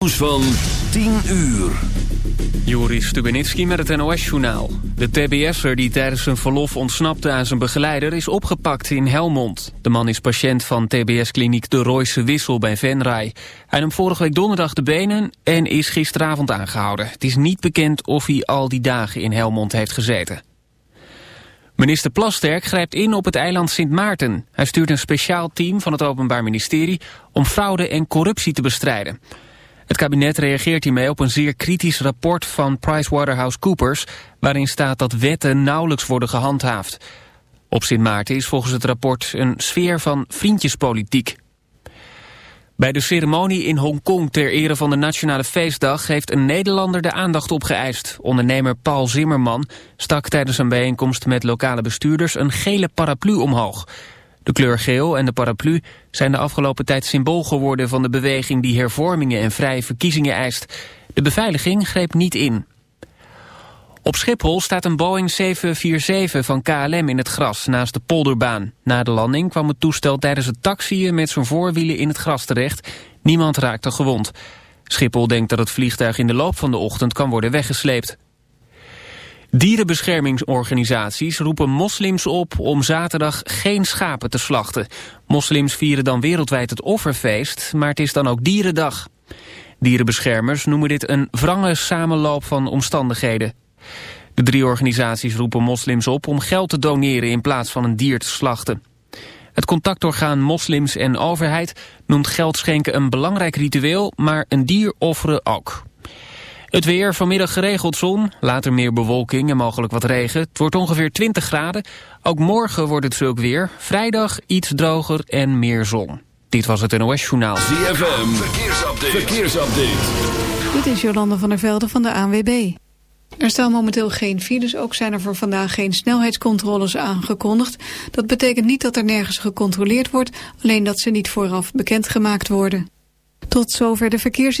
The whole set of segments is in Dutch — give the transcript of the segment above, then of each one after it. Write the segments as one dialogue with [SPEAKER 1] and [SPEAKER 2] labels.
[SPEAKER 1] Nieuws van 10 uur.
[SPEAKER 2] Joris Stubenitski met het NOS-journaal. De TBS'er die tijdens zijn verlof ontsnapte aan zijn begeleider... is opgepakt in Helmond. De man is patiënt van TBS-kliniek De Royse Wissel bij Venray. Hij nam vorige week donderdag de benen en is gisteravond aangehouden. Het is niet bekend of hij al die dagen in Helmond heeft gezeten. Minister Plasterk grijpt in op het eiland Sint Maarten. Hij stuurt een speciaal team van het Openbaar Ministerie... om fraude en corruptie te bestrijden... Het kabinet reageert hiermee op een zeer kritisch rapport van PricewaterhouseCoopers... waarin staat dat wetten nauwelijks worden gehandhaafd. Op Sint Maarten is volgens het rapport een sfeer van vriendjespolitiek. Bij de ceremonie in Hongkong ter ere van de Nationale Feestdag... heeft een Nederlander de aandacht opgeëist. Ondernemer Paul Zimmerman stak tijdens een bijeenkomst met lokale bestuurders... een gele paraplu omhoog... De kleur geel en de paraplu zijn de afgelopen tijd symbool geworden van de beweging die hervormingen en vrije verkiezingen eist. De beveiliging greep niet in. Op Schiphol staat een Boeing 747 van KLM in het gras naast de polderbaan. Na de landing kwam het toestel tijdens het taxiën met zijn voorwielen in het gras terecht. Niemand raakte gewond. Schiphol denkt dat het vliegtuig in de loop van de ochtend kan worden weggesleept. Dierenbeschermingsorganisaties roepen moslims op om zaterdag geen schapen te slachten. Moslims vieren dan wereldwijd het offerfeest, maar het is dan ook dierendag. Dierenbeschermers noemen dit een wrange samenloop van omstandigheden. De drie organisaties roepen moslims op om geld te doneren in plaats van een dier te slachten. Het contactorgaan Moslims en Overheid noemt geld schenken een belangrijk ritueel, maar een dier offeren ook. Het weer, vanmiddag geregeld zon, later meer bewolking en mogelijk wat regen. Het wordt ongeveer 20 graden. Ook morgen wordt het zulk weer. Vrijdag iets droger en meer zon. Dit was het NOS Journaal.
[SPEAKER 1] ZFM, verkeersupdate. verkeersupdate.
[SPEAKER 3] Dit is Jolande van der Velde van de ANWB. Er staan momenteel geen files, ook zijn er voor vandaag geen snelheidscontroles aangekondigd. Dat betekent niet dat er nergens gecontroleerd wordt, alleen dat ze niet vooraf bekendgemaakt worden. Tot zover de verkeers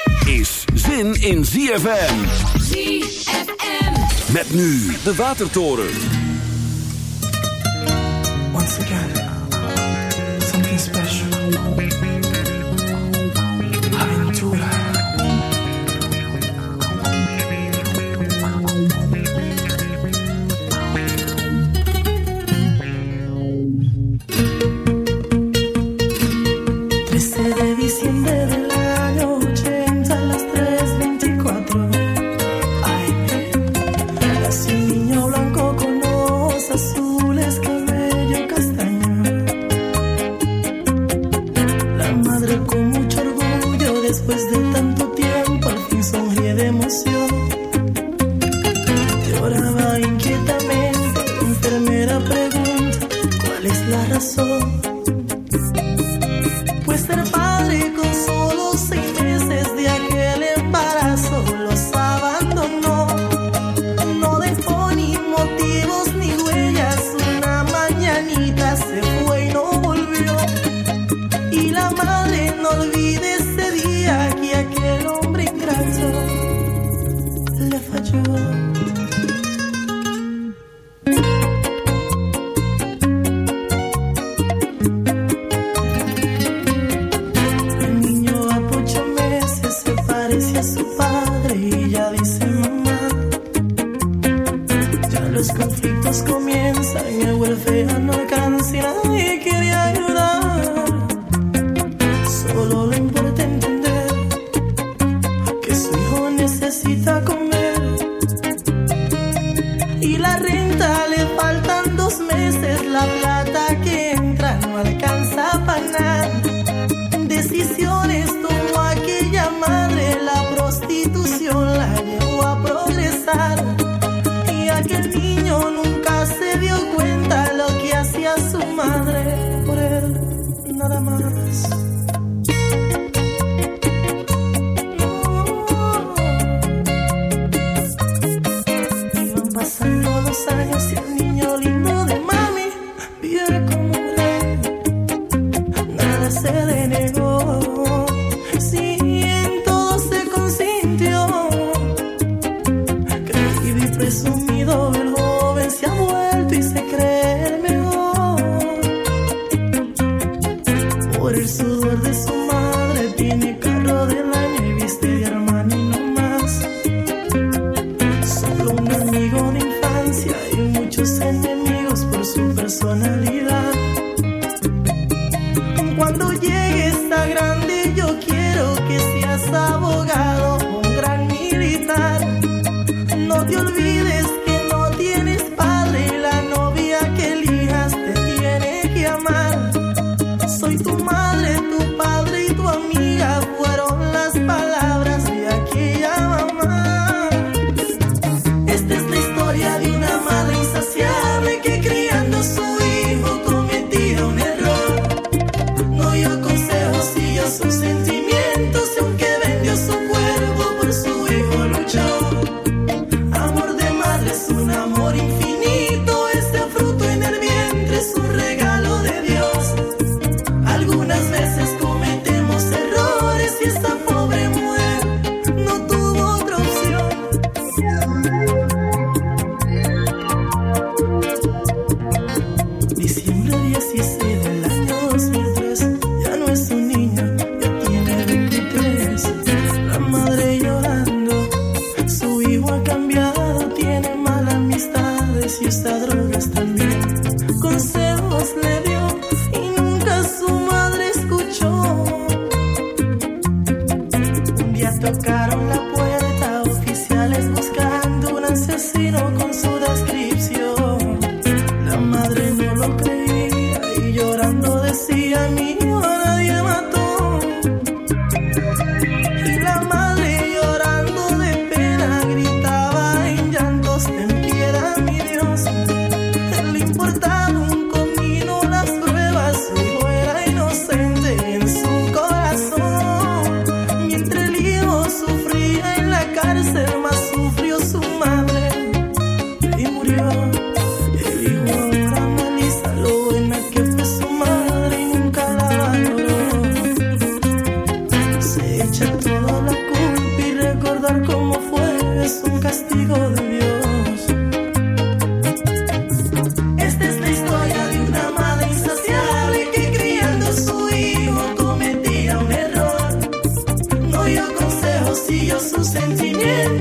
[SPEAKER 1] Is zin in ZFM.
[SPEAKER 4] ZFM.
[SPEAKER 1] Met nu de Watertoren.
[SPEAKER 5] Once again, something special. Aventura.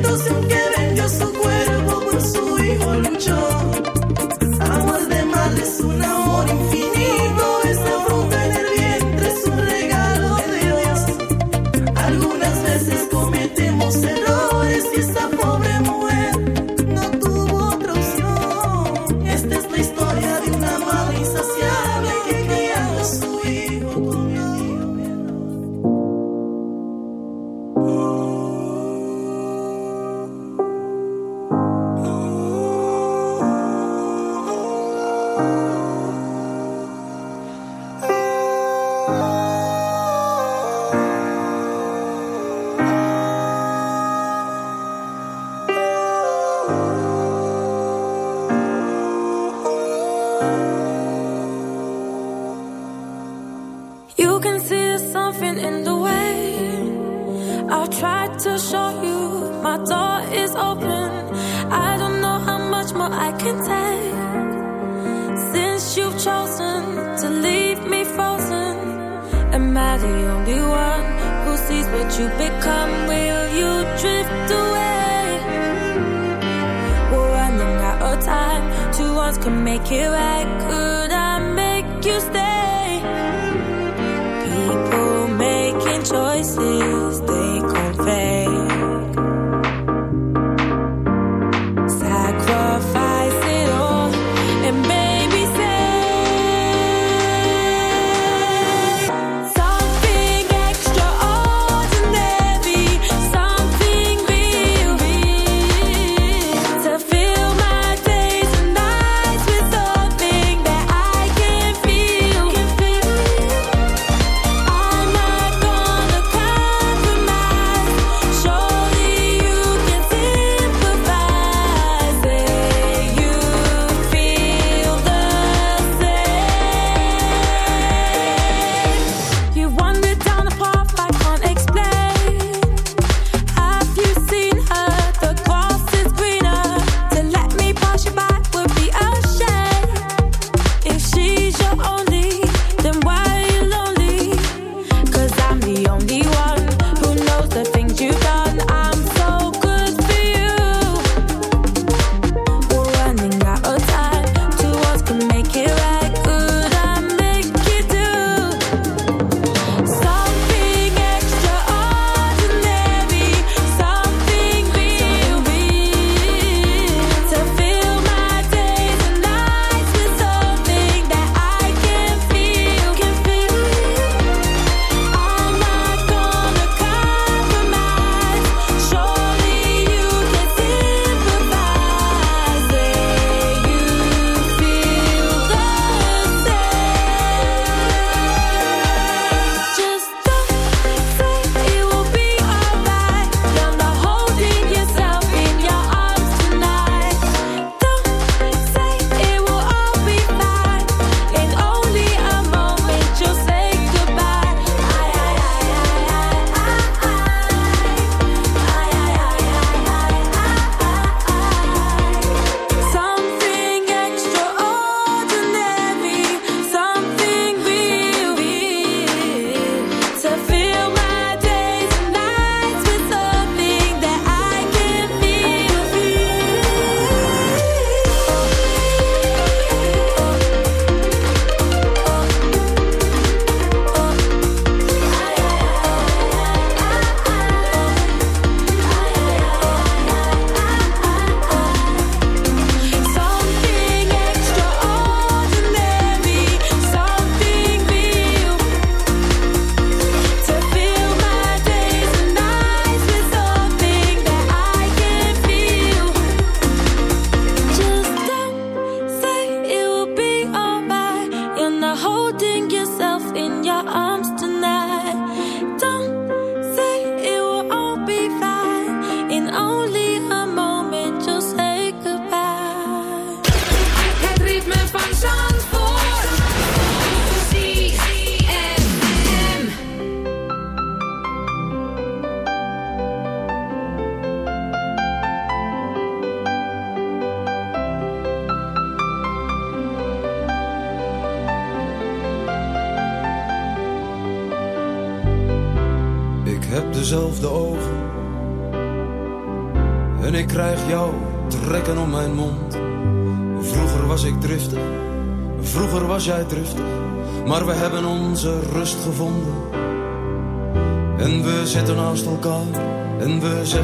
[SPEAKER 5] Entonces aunque vendió su cuerpo por su hijo luchó.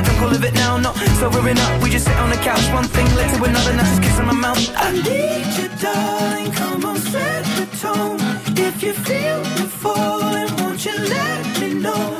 [SPEAKER 6] I don't call it now, no. Sobering up, we just sit on the couch, one thing led to another, now just kissing my mouth. I need you, darling, come on, set the tone. If you feel the falling, won't you let me know?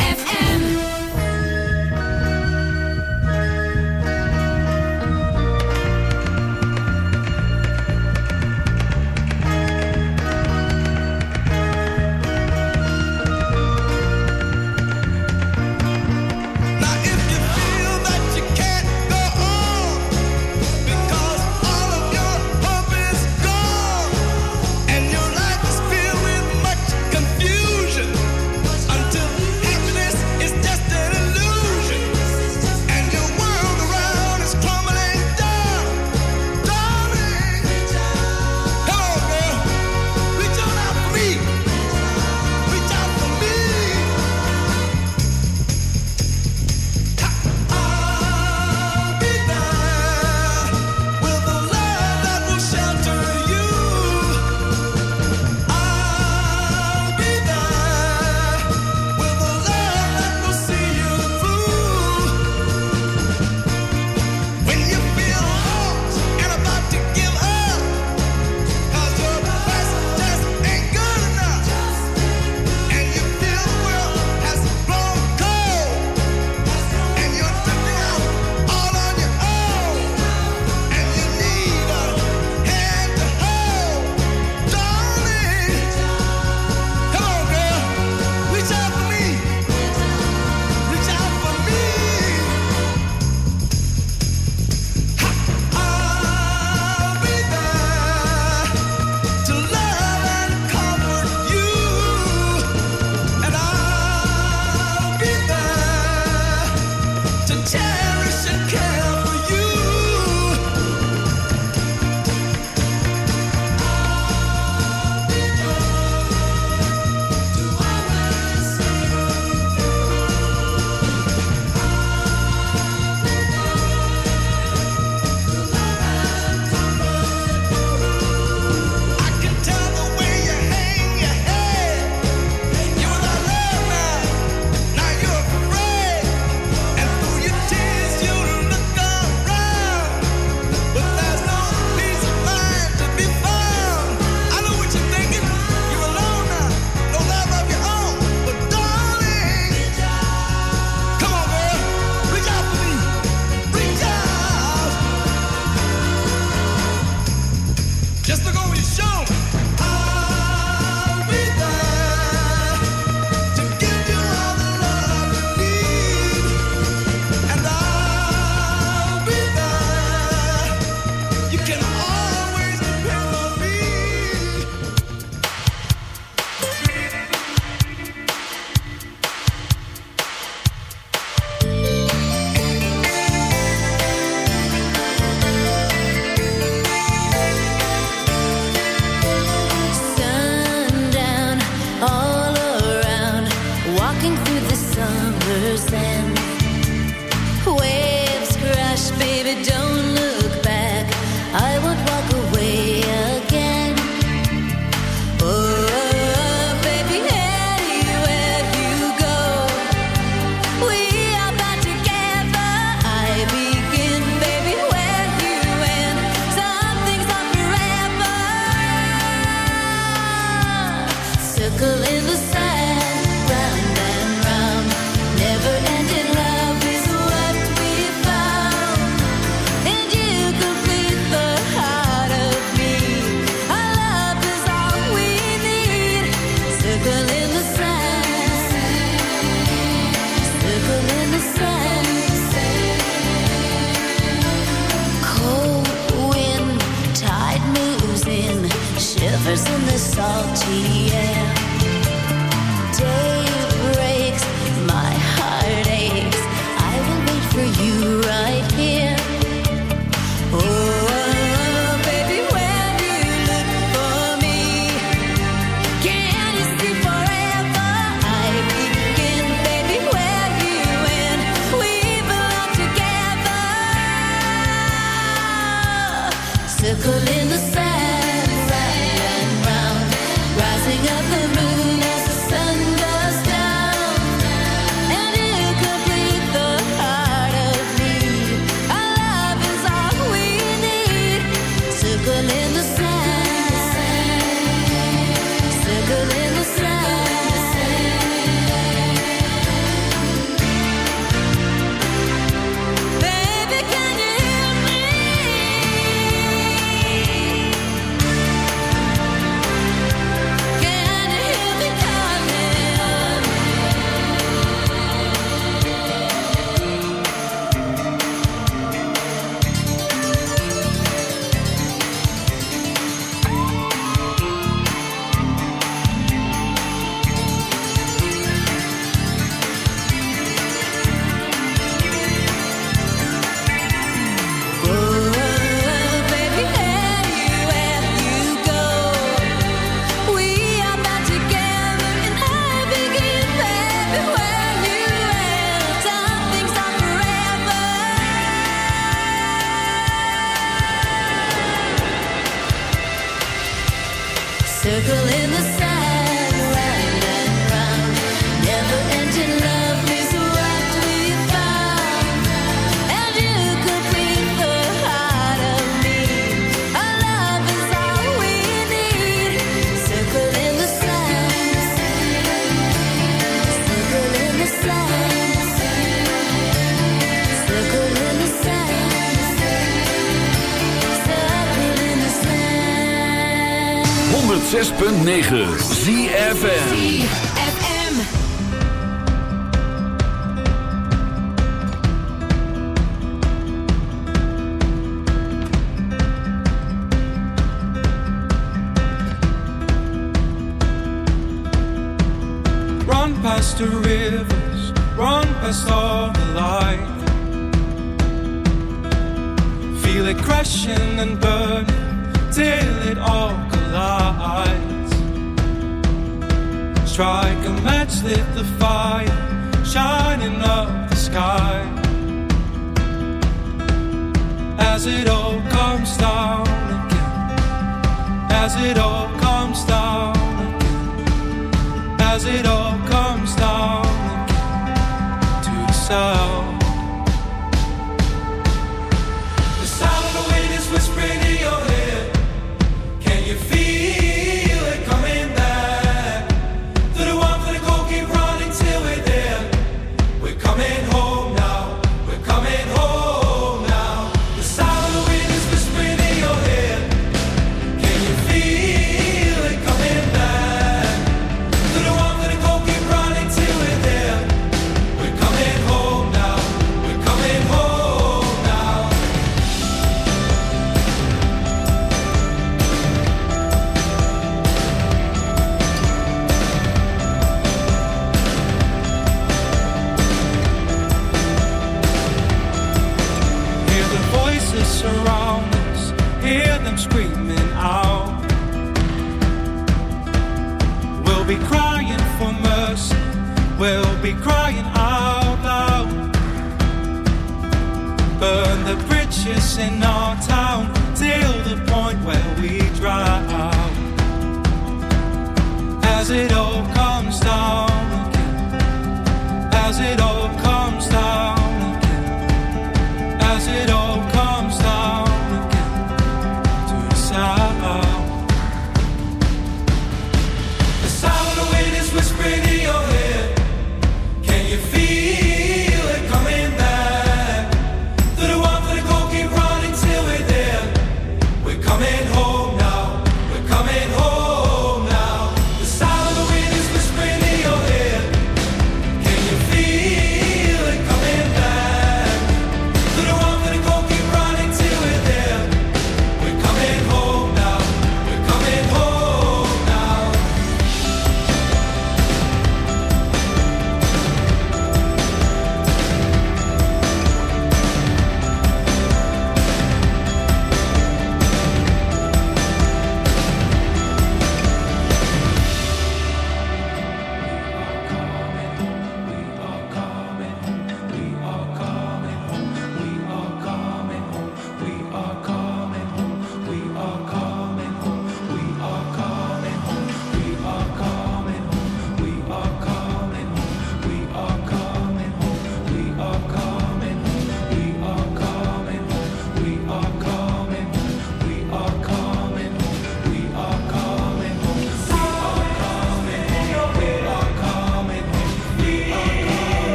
[SPEAKER 7] Again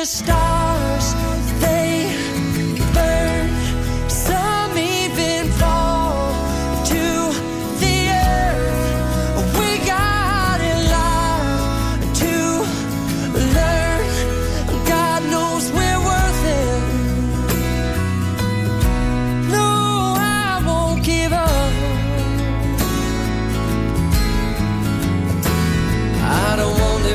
[SPEAKER 8] the stars,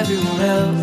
[SPEAKER 9] Everyone else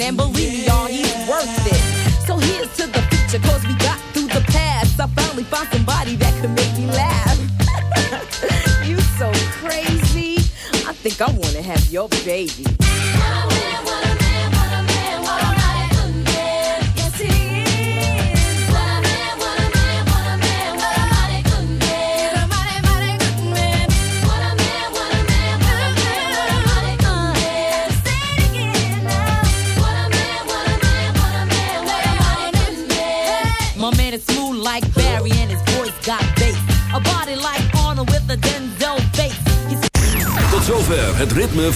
[SPEAKER 9] and